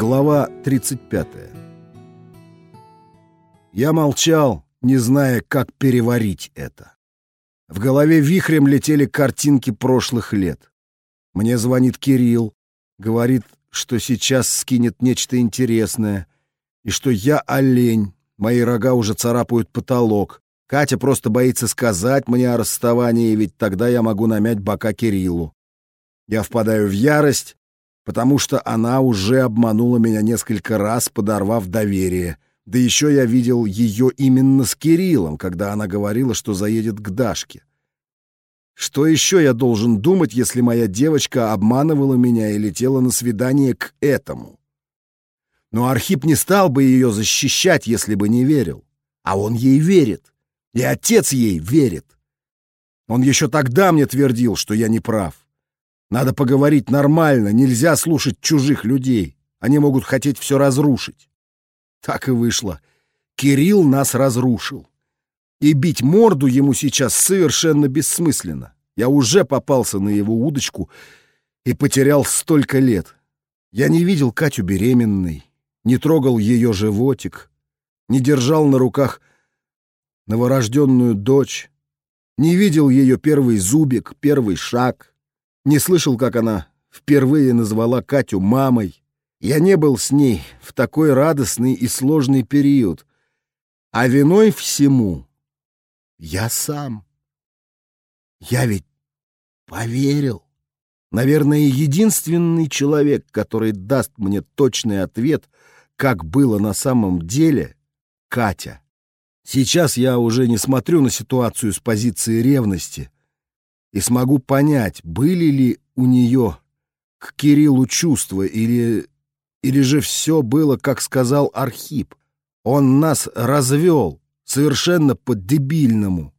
Глава 35 Я молчал, не зная, как переварить это. В голове вихрем летели картинки прошлых лет. Мне звонит Кирилл, говорит, что сейчас скинет нечто интересное, и что я олень, мои рога уже царапают потолок. Катя просто боится сказать мне о расставании, ведь тогда я могу намять бока Кириллу. Я впадаю в ярость, потому что она уже обманула меня несколько раз, подорвав доверие. Да еще я видел ее именно с Кириллом, когда она говорила, что заедет к Дашке. Что еще я должен думать, если моя девочка обманывала меня и летела на свидание к этому? Но Архип не стал бы ее защищать, если бы не верил. А он ей верит. И отец ей верит. Он еще тогда мне твердил, что я не прав. Надо поговорить нормально, нельзя слушать чужих людей. Они могут хотеть все разрушить. Так и вышло. Кирилл нас разрушил. И бить морду ему сейчас совершенно бессмысленно. Я уже попался на его удочку и потерял столько лет. Я не видел Катю беременной, не трогал ее животик, не держал на руках новорожденную дочь, не видел ее первый зубик, первый шаг, не слышал, как она впервые назвала Катю мамой. Я не был с ней в такой радостный и сложный период. А виной всему я сам. Я ведь поверил. Наверное, единственный человек, который даст мне точный ответ, как было на самом деле, Катя. Сейчас я уже не смотрю на ситуацию с позиции ревности и смогу понять, были ли у нее к Кириллу чувства или, или же все было, как сказал Архип. Он нас развел совершенно по-дебильному.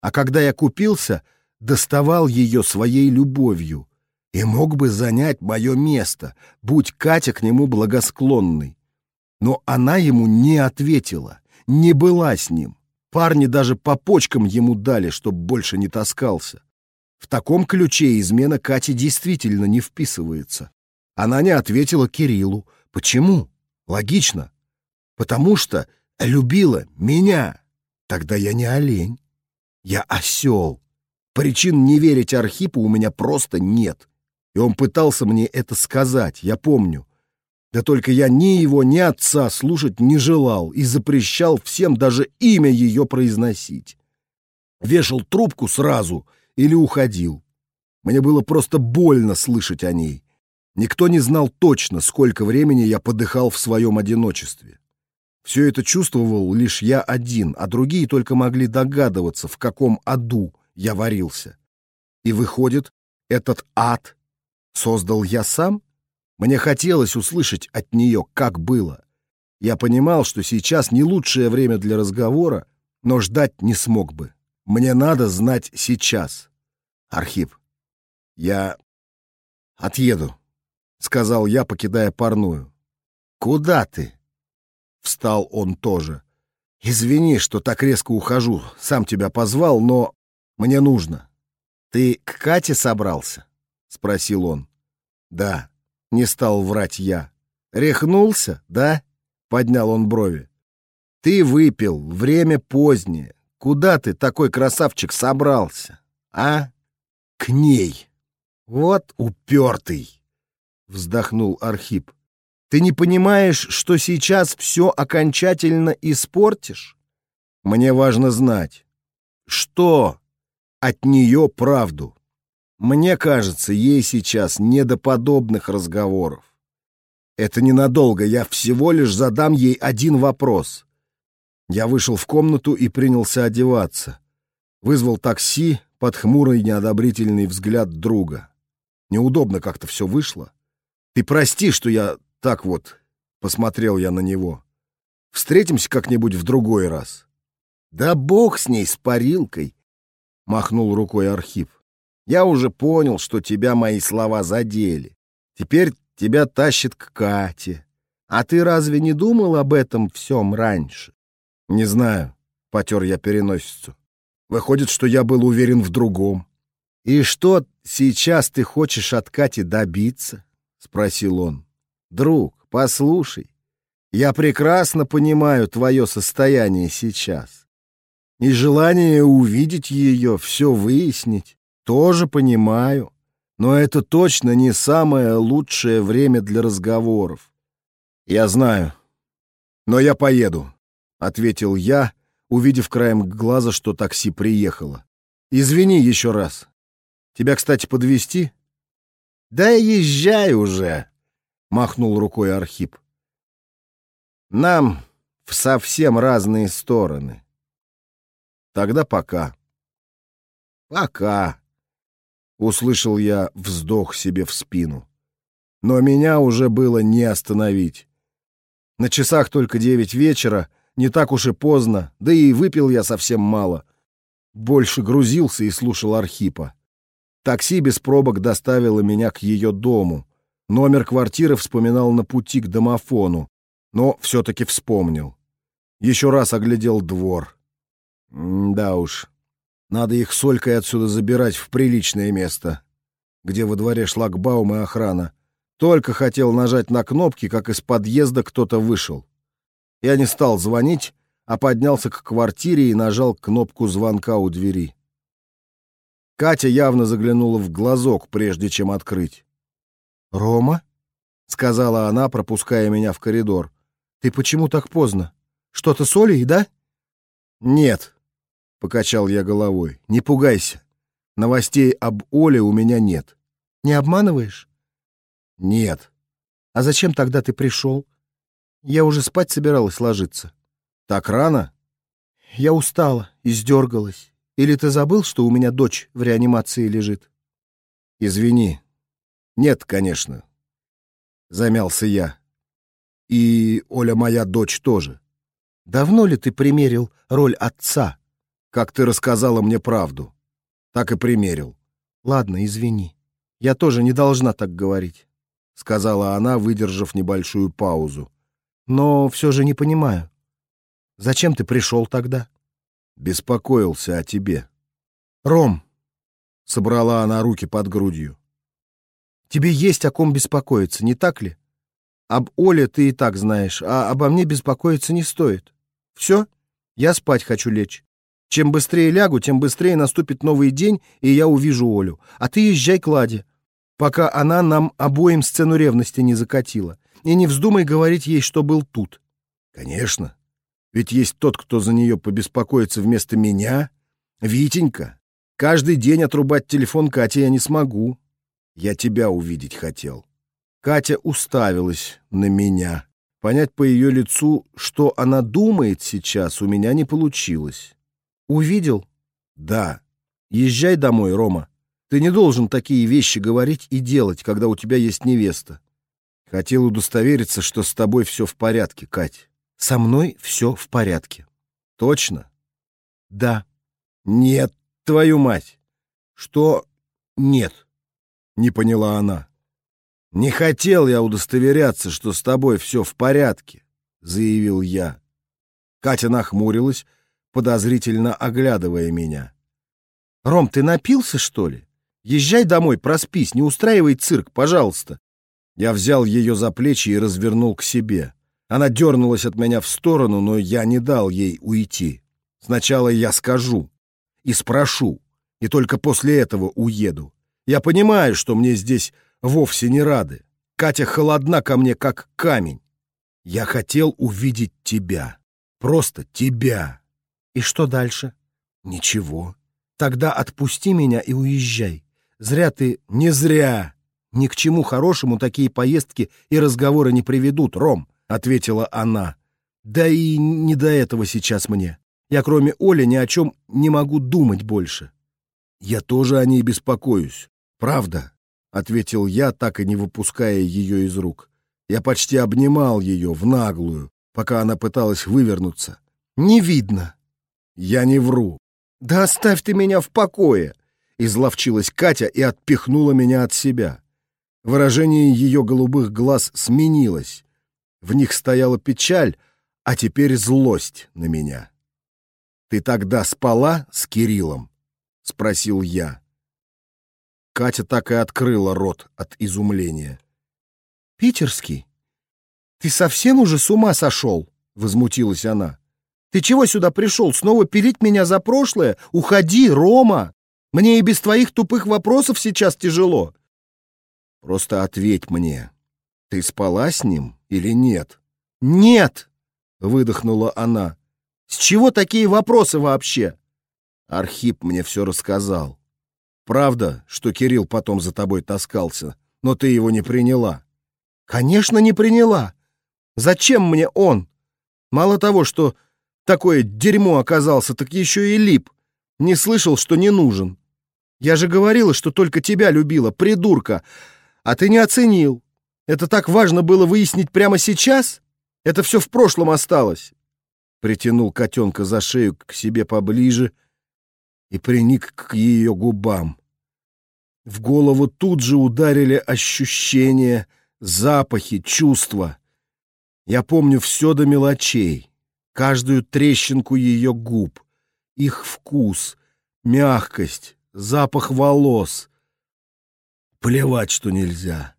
А когда я купился, доставал ее своей любовью и мог бы занять мое место, будь Катя к нему благосклонной. Но она ему не ответила, не была с ним. Парни даже по почкам ему дали, чтоб больше не таскался. В таком ключе измена Кати действительно не вписывается. Она не ответила Кириллу. Почему? Логично. Потому что любила меня. Тогда я не олень. Я осел. Причин не верить Архипу у меня просто нет. И он пытался мне это сказать, я помню. Да только я ни его, ни отца слушать не желал и запрещал всем даже имя ее произносить. Вешал трубку сразу или уходил. Мне было просто больно слышать о ней. Никто не знал точно, сколько времени я подыхал в своем одиночестве. Все это чувствовал лишь я один, а другие только могли догадываться, в каком аду я варился. И выходит, этот ад создал я сам? Мне хотелось услышать от нее, как было. Я понимал, что сейчас не лучшее время для разговора, но ждать не смог бы. Мне надо знать сейчас. Архип, я отъеду, сказал я, покидая парную. Куда ты? Встал он тоже. Извини, что так резко ухожу. Сам тебя позвал, но мне нужно. Ты к Кате собрался? спросил он. Да, не стал врать я. Рехнулся, да? Поднял он брови. Ты выпил, время позднее. Куда ты, такой красавчик, собрался? А? К ней. Вот упертый, вздохнул Архип. Ты не понимаешь, что сейчас все окончательно испортишь? Мне важно знать, что от нее правду. Мне кажется, ей сейчас не до подобных разговоров. Это ненадолго, я всего лишь задам ей один вопрос. Я вышел в комнату и принялся одеваться. Вызвал такси под хмурый неодобрительный взгляд друга. Неудобно как-то все вышло. Ты прости, что я так вот посмотрел я на него. Встретимся как-нибудь в другой раз. Да бог с ней, с парилкой, махнул рукой Архип. Я уже понял, что тебя мои слова задели. Теперь тебя тащит к Кате. А ты разве не думал об этом всем раньше? Не знаю, потер я переносицу. Выходит, что я был уверен в другом. И что сейчас ты хочешь от Кати добиться? Спросил он. Друг, послушай, я прекрасно понимаю твое состояние сейчас. И желание увидеть ее, все выяснить, тоже понимаю. Но это точно не самое лучшее время для разговоров. Я знаю. Но я поеду, — ответил я, увидев краем глаза, что такси приехало. Извини еще раз. Тебя, кстати, подвести? Да езжай уже, — махнул рукой Архип. Нам в совсем разные стороны. Тогда пока. Пока. Услышал я вздох себе в спину. Но меня уже было не остановить. На часах только девять вечера, не так уж и поздно, да и выпил я совсем мало. Больше грузился и слушал Архипа. Такси без пробок доставило меня к ее дому. Номер квартиры вспоминал на пути к домофону, но все-таки вспомнил. Еще раз оглядел двор. М да уж, надо их солькой отсюда забирать в приличное место, где во дворе шлагбаум и охрана. Только хотел нажать на кнопки, как из подъезда кто-то вышел. Я не стал звонить, а поднялся к квартире и нажал кнопку звонка у двери. Катя явно заглянула в глазок, прежде чем открыть. «Рома?» — сказала она, пропуская меня в коридор. «Ты почему так поздно? Что-то с Олей, да?» «Нет», — покачал я головой. «Не пугайся. Новостей об Оле у меня нет». «Не обманываешь?» «Нет». «А зачем тогда ты пришел? Я уже спать собиралась ложиться». «Так рано?» «Я устала, издергалась. Или ты забыл, что у меня дочь в реанимации лежит?» «Извини. Нет, конечно». Замялся я. «И Оля моя дочь тоже». «Давно ли ты примерил роль отца?» как ты рассказала мне правду. Так и примерил. Ладно, извини. Я тоже не должна так говорить, сказала она, выдержав небольшую паузу. Но все же не понимаю. Зачем ты пришел тогда? Беспокоился о тебе. Ром, собрала она руки под грудью. Тебе есть о ком беспокоиться, не так ли? Об Оле ты и так знаешь, а обо мне беспокоиться не стоит. Все? Я спать хочу лечь. Чем быстрее лягу, тем быстрее наступит новый день, и я увижу Олю. А ты езжай к Ладе, пока она нам обоим сцену ревности не закатила. И не вздумай говорить ей, что был тут. Конечно. Ведь есть тот, кто за нее побеспокоится вместо меня. Витенька. Каждый день отрубать телефон Кате я не смогу. Я тебя увидеть хотел. Катя уставилась на меня. Понять по ее лицу, что она думает сейчас, у меня не получилось. Увидел? Да. Езжай домой, Рома. Ты не должен такие вещи говорить и делать, когда у тебя есть невеста. Хотел удостовериться, что с тобой все в порядке, Кать. Со мной все в порядке. Точно? Да. Нет, твою мать. Что нет? Не поняла она. Не хотел я удостоверяться, что с тобой все в порядке, заявил я. Катя нахмурилась, подозрительно оглядывая меня. «Ром, ты напился, что ли? Езжай домой, проспись, не устраивай цирк, пожалуйста». Я взял ее за плечи и развернул к себе. Она дернулась от меня в сторону, но я не дал ей уйти. Сначала я скажу и спрошу, и только после этого уеду. Я понимаю, что мне здесь вовсе не рады. Катя холодна ко мне, как камень. Я хотел увидеть тебя. Просто тебя. И что дальше? Ничего. Тогда отпусти меня и уезжай. Зря ты... Не зря. Ни к чему хорошему такие поездки и разговоры не приведут, Ром, ответила она. Да и не до этого сейчас мне. Я кроме Оли ни о чем не могу думать больше. Я тоже о ней беспокоюсь. Правда, ответил я, так и не выпуская ее из рук. Я почти обнимал ее в наглую, пока она пыталась вывернуться. Не видно, я не вру. Да оставь ты меня в покое! Изловчилась Катя и отпихнула меня от себя. Выражение ее голубых глаз сменилось. В них стояла печаль, а теперь злость на меня. «Ты тогда спала с Кириллом?» — спросил я. Катя так и открыла рот от изумления. «Питерский? «Ты совсем уже с ума сошел?» — возмутилась она. «Ты чего сюда пришел? Снова пилить меня за прошлое? Уходи, Рома! Мне и без твоих тупых вопросов сейчас тяжело». «Просто ответь мне, ты спала с ним или нет?» «Нет!» — выдохнула она. «С чего такие вопросы вообще?» Архип мне все рассказал. Правда, что Кирилл потом за тобой таскался, но ты его не приняла. Конечно, не приняла. Зачем мне он? Мало того, что такое дерьмо оказался, так еще и лип. Не слышал, что не нужен. Я же говорила, что только тебя любила, придурка. А ты не оценил. Это так важно было выяснить прямо сейчас? Это все в прошлом осталось. Притянул котенка за шею к себе поближе и приник к ее губам. В голову тут же ударили ощущения, запахи, чувства. Я помню все до мелочей, каждую трещинку ее губ, их вкус, мягкость, запах волос. Плевать, что нельзя.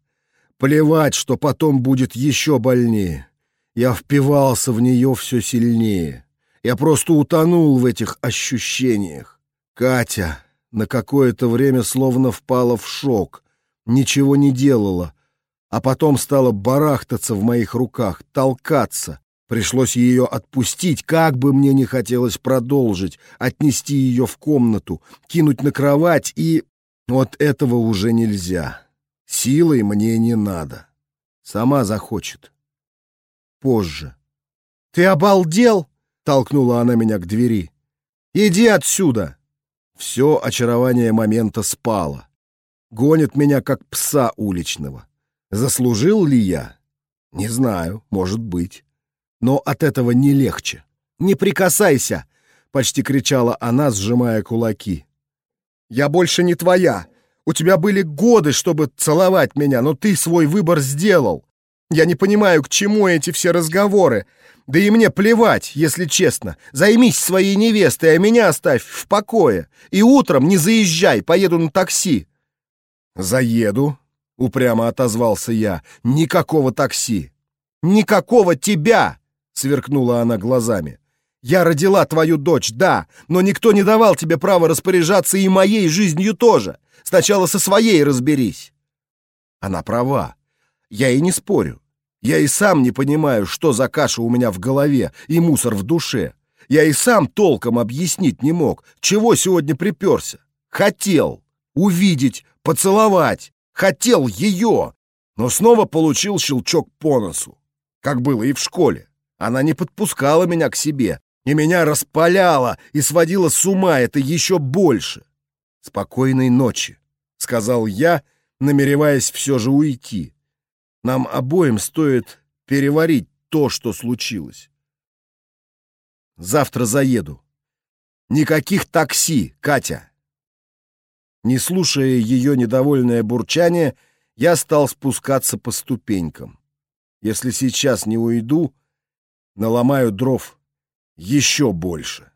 Плевать, что потом будет еще больнее. Я впивался в нее все сильнее. Я просто утонул в этих ощущениях. Катя на какое-то время словно впала в шок, ничего не делала, а потом стала барахтаться в моих руках, толкаться. Пришлось ее отпустить, как бы мне не хотелось продолжить, отнести ее в комнату, кинуть на кровать и... Вот этого уже нельзя. Силой мне не надо. Сама захочет. Позже. «Ты обалдел?» — толкнула она меня к двери. «Иди отсюда!» Все очарование момента спало. Гонит меня, как пса уличного. Заслужил ли я? Не знаю, может быть. Но от этого не легче. «Не прикасайся!» — почти кричала она, сжимая кулаки. «Я больше не твоя. У тебя были годы, чтобы целовать меня, но ты свой выбор сделал. Я не понимаю, к чему эти все разговоры. Да и мне плевать, если честно. Займись своей невестой, а меня оставь в покое. И утром не заезжай, поеду на такси». «Заеду», — упрямо отозвался я. «Никакого такси!» «Никакого тебя!» — сверкнула она глазами. «Я родила твою дочь, да, но никто не давал тебе права распоряжаться и моей жизнью тоже. Сначала со своей разберись». Она права. Я и не спорю. Я и сам не понимаю, что за каша у меня в голове и мусор в душе. Я и сам толком объяснить не мог, чего сегодня приперся. Хотел увидеть, поцеловать, хотел ее, но снова получил щелчок по носу, как было и в школе. Она не подпускала меня к себе, и меня распаляла и сводила с ума это еще больше. «Спокойной ночи», — сказал я, намереваясь все же уйти. «Нам обоим стоит переварить то, что случилось. Завтра заеду. Никаких такси, Катя!» Не слушая ее недовольное бурчание, я стал спускаться по ступенькам. Если сейчас не уйду, наломаю дров еще больше.